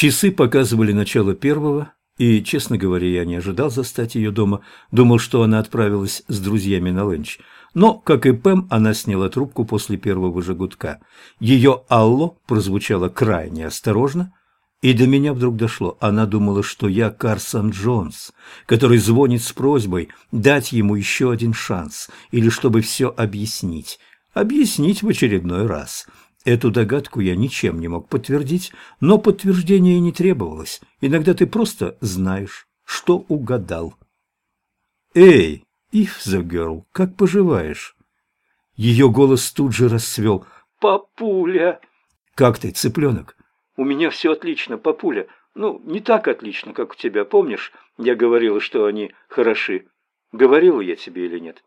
Часы показывали начало первого, и, честно говоря, я не ожидал застать ее дома. Думал, что она отправилась с друзьями на ленч. Но, как и Пэм, она сняла трубку после первого же гудка. Ее «Алло» прозвучало крайне осторожно, и до меня вдруг дошло. Она думала, что я Карсон Джонс, который звонит с просьбой дать ему еще один шанс, или чтобы все объяснить. Объяснить в очередной раз. Эту догадку я ничем не мог подтвердить, но подтверждение не требовалось. Иногда ты просто знаешь, что угадал. «Эй, If the girl, как поживаешь?» Ее голос тут же расцвел. «Папуля!» «Как ты, цыпленок?» «У меня все отлично, папуля. Ну, не так отлично, как у тебя. Помнишь, я говорила, что они хороши? Говорила я тебе или нет?»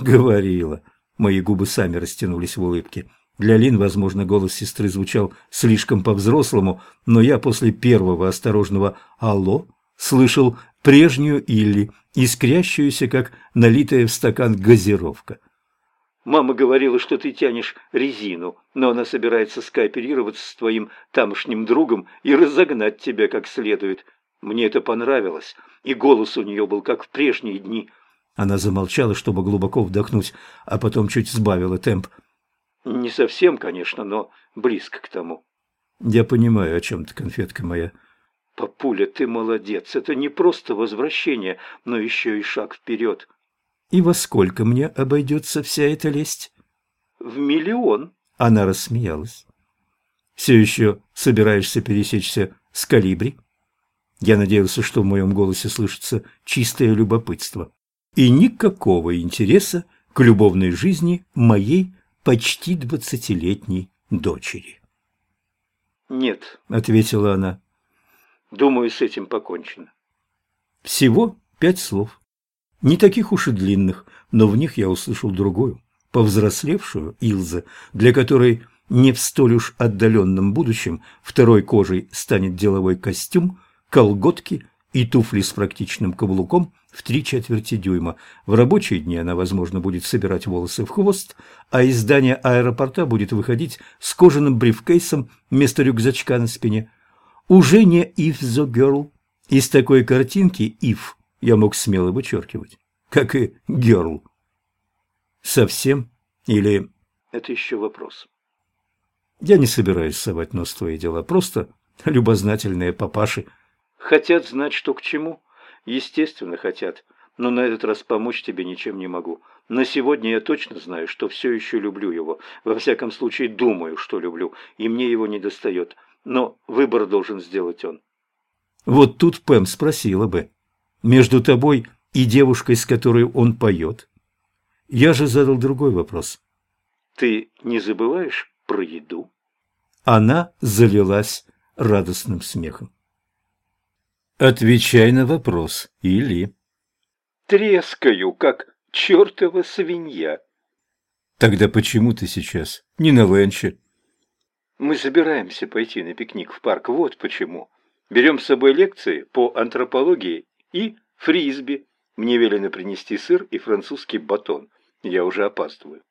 «Говорила». Мои губы сами растянулись в улыбке. Для Лин, возможно, голос сестры звучал слишком по-взрослому, но я после первого осторожного «Алло» слышал прежнюю Илли, искрящуюся, как налитая в стакан газировка. «Мама говорила, что ты тянешь резину, но она собирается скооперироваться с твоим тамошним другом и разогнать тебя как следует. Мне это понравилось, и голос у нее был как в прежние дни». Она замолчала, чтобы глубоко вдохнуть, а потом чуть сбавила темп. Не совсем, конечно, но близко к тому. Я понимаю, о чем ты, конфетка моя. Папуля, ты молодец. Это не просто возвращение, но еще и шаг вперед. И во сколько мне обойдется вся эта лесть? В миллион. Она рассмеялась. Все еще собираешься пересечься с калибри? Я надеялся, что в моем голосе слышится чистое любопытство. И никакого интереса к любовной жизни моей почти двадцатилетней дочери. «Нет», — ответила она. «Думаю, с этим покончено». Всего пять слов. Не таких уж и длинных, но в них я услышал другую, повзрослевшую Илза, для которой не в столь уж отдаленном будущем второй кожей станет деловой костюм, колготки и туфли с практичным каблуком в три четверти дюйма. В рабочие дни она, возможно, будет собирать волосы в хвост, а из здания аэропорта будет выходить с кожаным брифкейсом вместо рюкзачка на спине. Уже не «If the girl». Из такой картинки «If» я мог смело вычеркивать, как и «Girl». Совсем? Или... Это еще вопрос. Я не собираюсь совать нос в твои дела, просто любознательные папаши – Хотят знать, что к чему? Естественно, хотят. Но на этот раз помочь тебе ничем не могу. На сегодня я точно знаю, что все еще люблю его. Во всяком случае, думаю, что люблю. И мне его не достает. Но выбор должен сделать он. Вот тут Пэм спросила бы. Между тобой и девушкой, с которой он поет? Я же задал другой вопрос. Ты не забываешь про еду? Она залилась радостным смехом. Отвечай на вопрос, или... Трескаю, как чертова свинья. Тогда почему ты сейчас не на ленче? Мы собираемся пойти на пикник в парк, вот почему. Берем с собой лекции по антропологии и фрисби. Мне велено принести сыр и французский батон. Я уже опаздываю.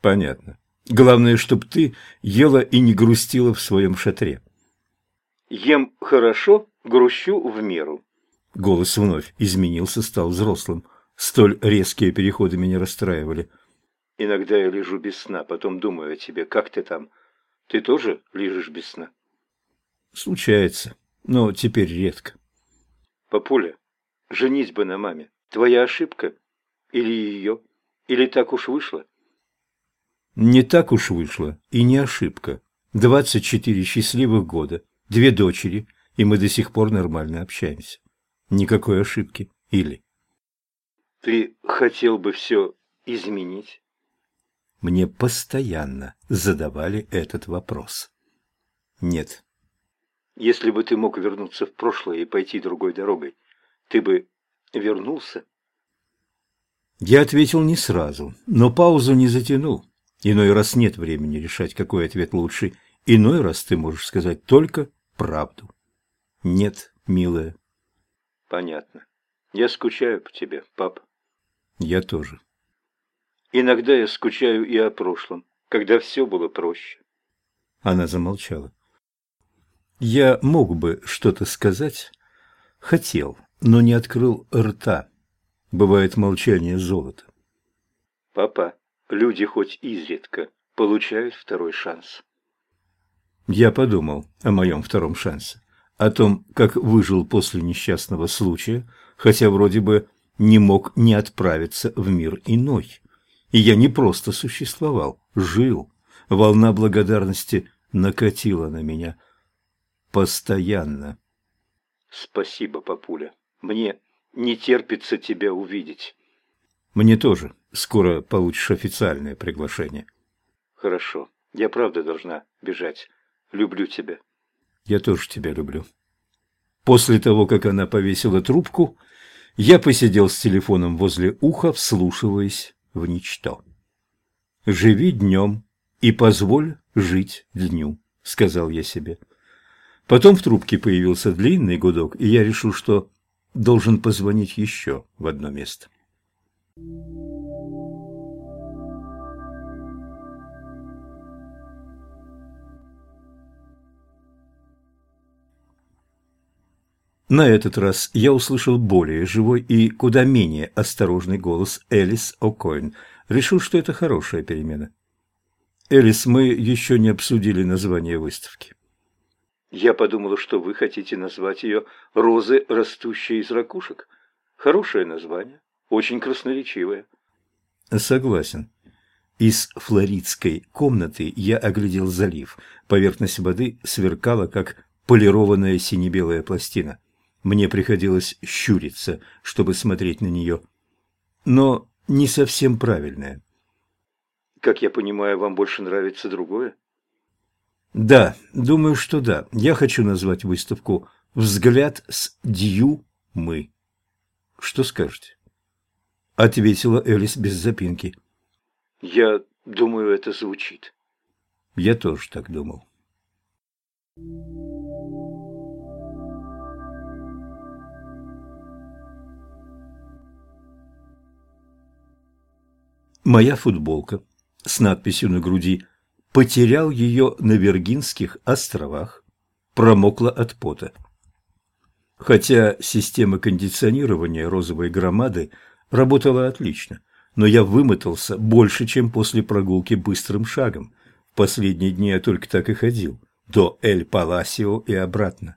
Понятно. Главное, чтобы ты ела и не грустила в своем шатре. Ем хорошо, грущу в меру. Голос вновь изменился, стал взрослым. Столь резкие переходы меня расстраивали. Иногда я лежу без сна, потом думаю о тебе. Как ты там? Ты тоже лежишь без сна? Случается, но теперь редко. Папуля, женись бы на маме. Твоя ошибка? Или ее? Или так уж вышло? Не так уж вышло, и не ошибка. Двадцать четыре счастливых года, две дочери, и мы до сих пор нормально общаемся. Никакой ошибки. Или... Ты хотел бы все изменить? Мне постоянно задавали этот вопрос. Нет. Если бы ты мог вернуться в прошлое и пойти другой дорогой, ты бы вернулся? Я ответил не сразу, но паузу не затянул. Иной раз нет времени решать, какой ответ лучший. Иной раз ты можешь сказать только правду. Нет, милая. Понятно. Я скучаю по тебе, пап. Я тоже. Иногда я скучаю и о прошлом, когда все было проще. Она замолчала. Я мог бы что-то сказать, хотел, но не открыл рта. Бывает молчание золота. Папа, люди хоть изредка получают второй шанс. Я подумал о моем втором шансе, о том, как выжил после несчастного случая, хотя вроде бы не мог не отправиться в мир иной. И я не просто существовал, жил. Волна благодарности накатила на меня постоянно. Спасибо, папуля. Мне не терпится тебя увидеть. Мне тоже. Скоро получишь официальное приглашение. Хорошо. Я правда должна бежать. Люблю тебя. Я тоже тебя люблю. После того, как она повесила трубку, я посидел с телефоном возле уха, вслушиваясь в ничто. «Живи днем и позволь жить дню», — сказал я себе. Потом в трубке появился длинный гудок, и я решил, что должен позвонить еще в одно место. На этот раз я услышал более живой и куда менее осторожный голос Элис О'Коин. Решил, что это хорошая перемена. «Элис, мы еще не обсудили название выставки». «Я подумала, что вы хотите назвать ее «Розы, растущие из ракушек». Хорошее название, очень красноречивое». «Согласен». Из флоридской комнаты я оглядел залив. Поверхность воды сверкала, как полированная сине-белая пластина. Мне приходилось щуриться, чтобы смотреть на нее. Но не совсем правильное. Как я понимаю, вам больше нравится другое? Да, думаю, что да. Я хочу назвать выставку «Взгляд с Дью мы». Что скажете? Ответила Элис без запинки. Я думаю, это звучит. Я тоже так думал. Моя футболка с надписью на груди «Потерял ее на Виргинских островах», промокла от пота. Хотя система кондиционирования розовой громады работала отлично, но я вымотался больше, чем после прогулки быстрым шагом. В последние дни я только так и ходил, до Эль-Паласио и обратно.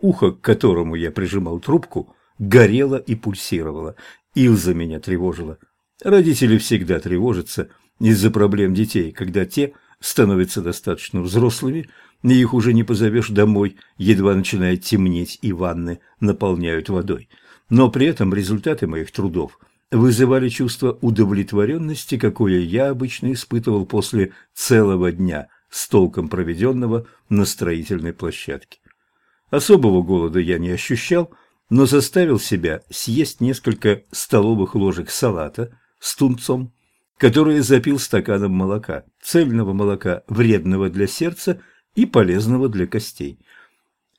Ухо, к которому я прижимал трубку, горело и пульсировало. Илза меня тревожила. Родители всегда тревожатся из-за проблем детей, когда те становятся достаточно взрослыми, и их уже не позовешь домой, едва начинает темнеть и ванны наполняют водой. Но при этом результаты моих трудов вызывали чувство удовлетворенности, какое я обычно испытывал после целого дня с толком проведенного на строительной площадке. Особого голода я не ощущал, но заставил себя съесть несколько столовых ложек салата – с тунцом, который запил стаканом молока, цельного молока, вредного для сердца и полезного для костей.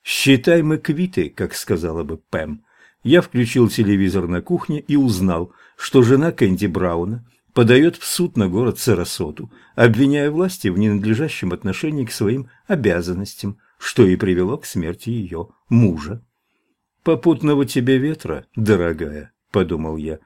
«Считай мы квиты», как сказала бы Пэм. Я включил телевизор на кухне и узнал, что жена Кэнди Брауна подает в суд на город Сарасоту, обвиняя власти в ненадлежащем отношении к своим обязанностям, что и привело к смерти ее мужа. «Попутного тебе ветра, дорогая», — подумал я,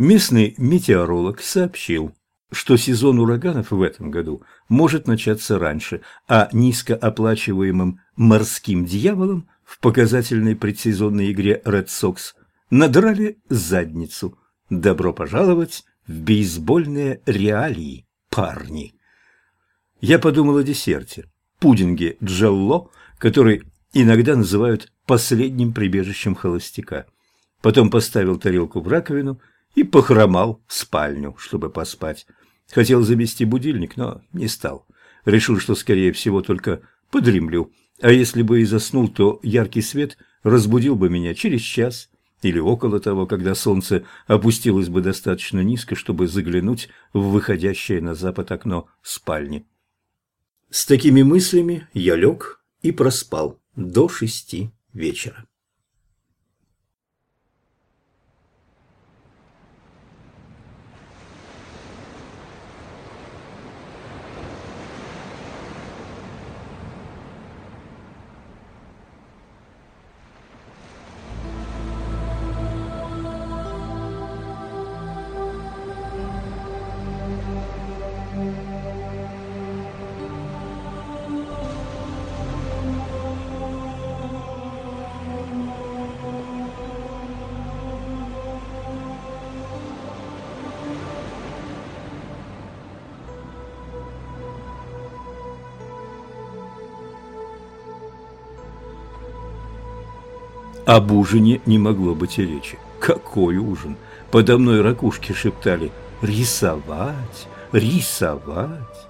Местный метеоролог сообщил, что сезон ураганов в этом году может начаться раньше, а низкооплачиваемым «морским дьяволом» в показательной предсезонной игре Red Sox надрали задницу. Добро пожаловать в бейсбольные реалии, парни. Я подумал о десерте, пудинге джелло, который иногда называют последним прибежищем холостяка. Потом поставил тарелку в раковину и похромал в спальню, чтобы поспать. Хотел завести будильник, но не стал. Решил, что, скорее всего, только подремлю. А если бы и заснул, то яркий свет разбудил бы меня через час или около того, когда солнце опустилось бы достаточно низко, чтобы заглянуть в выходящее на запад окно спальни. С такими мыслями я лег и проспал до шести вечера. Об ужине не могло быть и речи. Какой ужин? Подо мной ракушки шептали «Рисовать! Рисовать!»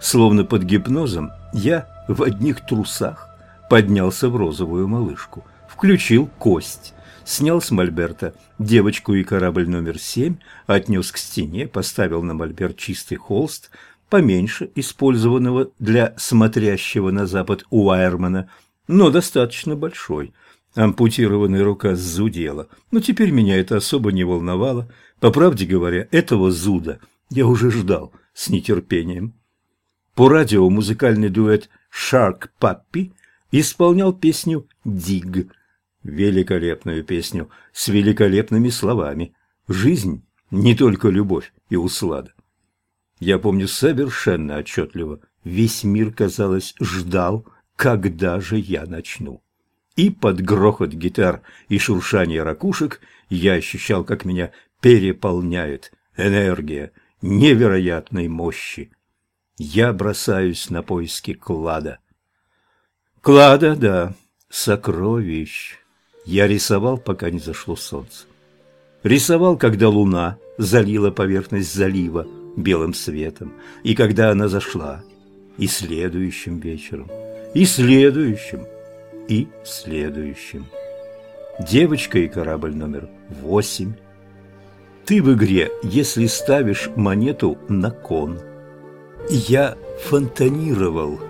Словно под гипнозом я в одних трусах поднялся в розовую малышку, включил кость, снял с мольберта девочку и корабль номер семь, отнес к стене, поставил на мольберт чистый холст, поменьше использованного для смотрящего на запад Уайермана, но достаточно большой. Ампутированная рука зудела, но теперь меня это особо не волновало. По правде говоря, этого зуда я уже ждал с нетерпением. По радио музыкальный дуэт «Shark Puppy» исполнял песню «Диг». Великолепную песню с великолепными словами. Жизнь – не только любовь и услада. Я помню совершенно отчетливо. Весь мир, казалось, ждал, когда же я начну. И под грохот гитар и шуршание ракушек я ощущал, как меня переполняет энергия невероятной мощи я бросаюсь на поиски клада. Клада, да, сокровищ. Я рисовал, пока не зашло солнце. Рисовал, когда луна залила поверхность залива белым светом, и когда она зашла, и следующим вечером, и следующим, и следующим. Девочка и корабль номер восемь. Ты в игре, если ставишь монету на кон – я фонтанировал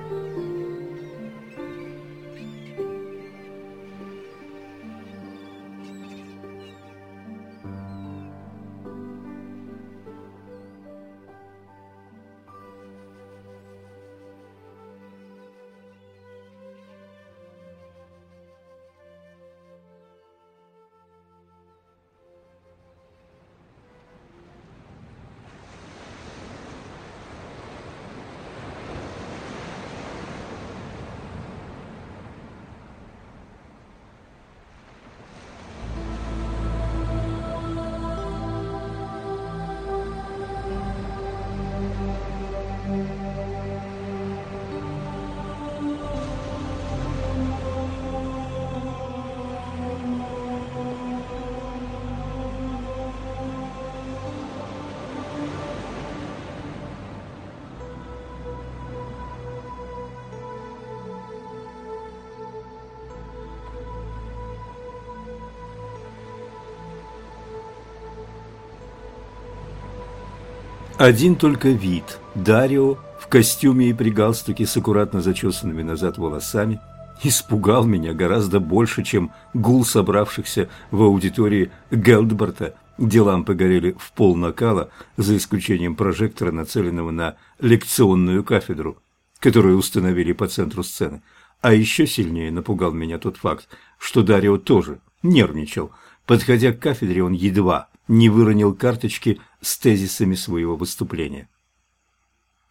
Один только вид Дарио в костюме и при галстуке с аккуратно зачесанными назад волосами испугал меня гораздо больше, чем гул собравшихся в аудитории Гелдборта, где лампы горели в пол накала, за исключением прожектора, нацеленного на лекционную кафедру, которую установили по центру сцены. А еще сильнее напугал меня тот факт, что Дарио тоже нервничал. Подходя к кафедре, он едва не выронил карточки с тезисами своего выступления.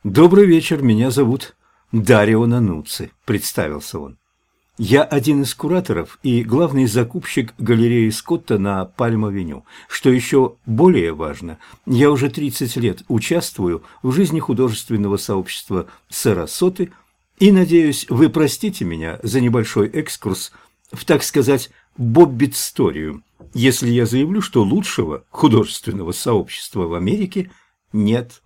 «Добрый вечер, меня зовут Дарио Нануци», – представился он. «Я один из кураторов и главный закупщик галереи Скотта на Пальм-авеню. Что еще более важно, я уже 30 лет участвую в жизни художественного сообщества Сарасоты и, надеюсь, вы простите меня за небольшой экскурс в, так сказать, боббит-сторию, если я заявлю, что лучшего художественного сообщества в Америке нет.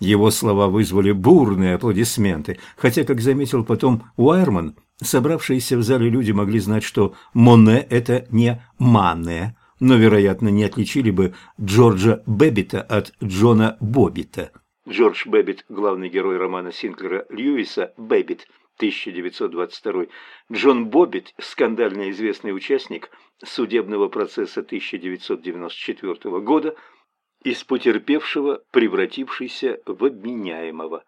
Его слова вызвали бурные аплодисменты, хотя, как заметил потом Уайерман, собравшиеся в зале люди могли знать, что Моне – это не Мане, но, вероятно, не отличили бы Джорджа Бэббита от Джона Боббита. Джордж Бэббит, главный герой романа Синклера Льюиса «Бэббит», 1922. Джон Боббит, скандально известный участник судебного процесса 1994 года, из потерпевшего, превратившийся в обменяемого.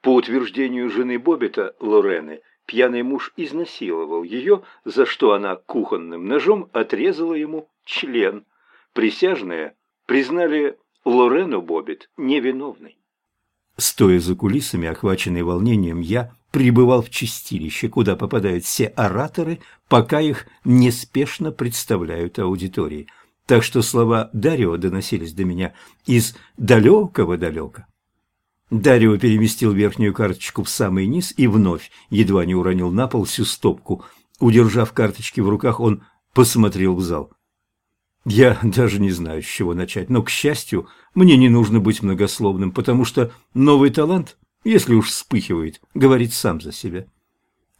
По утверждению жены Боббита, Лорены, пьяный муж изнасиловал ее, за что она кухонным ножом отрезала ему член. Присяжные признали Лорену Боббит невиновной. Стоя за кулисами, охваченный волнением, я прибывал в чистилище, куда попадают все ораторы, пока их неспешно представляют аудитории. Так что слова Дарио доносились до меня из далекого-далека. Дарио переместил верхнюю карточку в самый низ и вновь едва не уронил на пол всю стопку. Удержав карточки в руках, он посмотрел в зал. Я даже не знаю, с чего начать, но, к счастью, мне не нужно быть многословным, потому что новый талант, если уж вспыхивает, говорит сам за себя.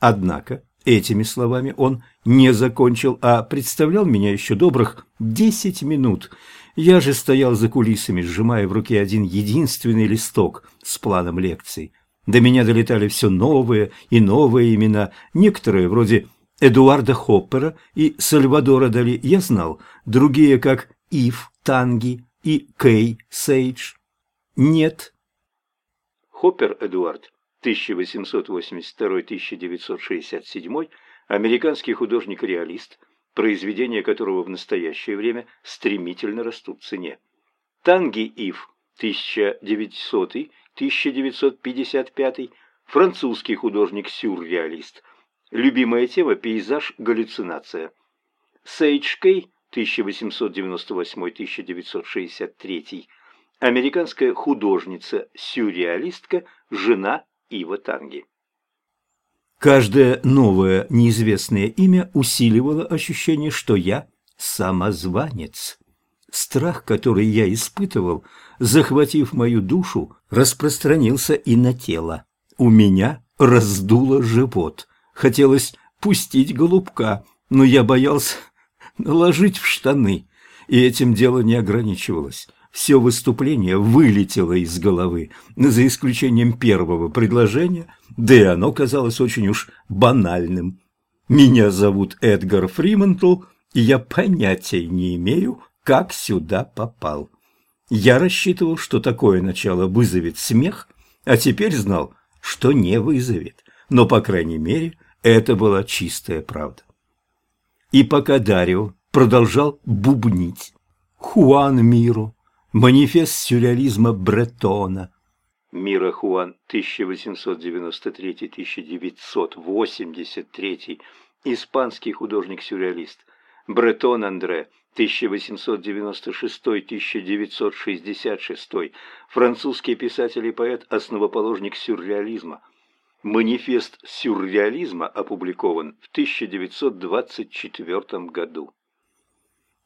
Однако этими словами он не закончил, а представлял меня еще добрых десять минут. Я же стоял за кулисами, сжимая в руке один единственный листок с планом лекций. До меня долетали все новые и новые имена, некоторые вроде Эдуарда Хоппера и Сальвадора Дали я знал, другие как Ив Танги и Кей Сейдж. Нет. Хоппер Эдуард, 1882-1967, американский художник-реалист, произведения которого в настоящее время стремительно растут в цене. Танги Ив, 1900-1955, французский художник-сюрреалист – Любимая тема – пейзаж, галлюцинация. Сейдж Кей, 1898-1963, американская художница, сюрреалистка, жена Ива Танги. Каждое новое неизвестное имя усиливало ощущение, что я самозванец. Страх, который я испытывал, захватив мою душу, распространился и на тело. У меня раздуло живот – Хотелось пустить голубка, но я боялся наложить в штаны, и этим дело не ограничивалось. Все выступление вылетело из головы, за исключением первого предложения, да и оно казалось очень уж банальным. Меня зовут Эдгар Фримантл, и я понятия не имею, как сюда попал. Я рассчитывал, что такое начало вызовет смех, а теперь знал, что не вызовет. Но, по крайней мере, это была чистая правда. И пока Дарио продолжал бубнить «Хуан Миро», манифест сюрреализма Бретона. Мира Хуан, 1893-1983, испанский художник-сюрреалист. Бретон Андре, 1896-1966, французский писатель и поэт, основоположник сюрреализма – Манифест сюрреализма опубликован в 1924 году.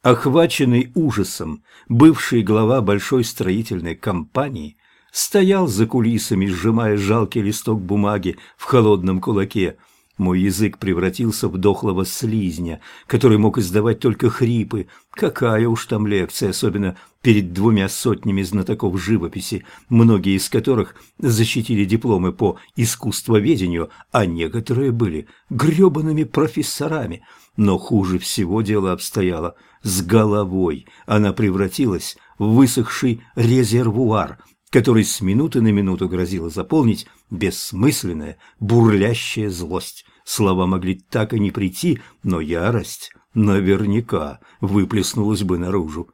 Охваченный ужасом, бывший глава большой строительной компании стоял за кулисами, сжимая жалкий листок бумаги в холодном кулаке – мой язык превратился в дохлого слизня, который мог издавать только хрипы. Какая уж там лекция, особенно перед двумя сотнями знатоков живописи, многие из которых защитили дипломы по искусствоведению, а некоторые были грёбаными профессорами. Но хуже всего дело обстояло с головой. Она превратилась в высохший резервуар, который с минуты на минуту грозило заполнить бессмысленная, бурлящая злость. Слова могли так и не прийти, но ярость наверняка выплеснулась бы наружу.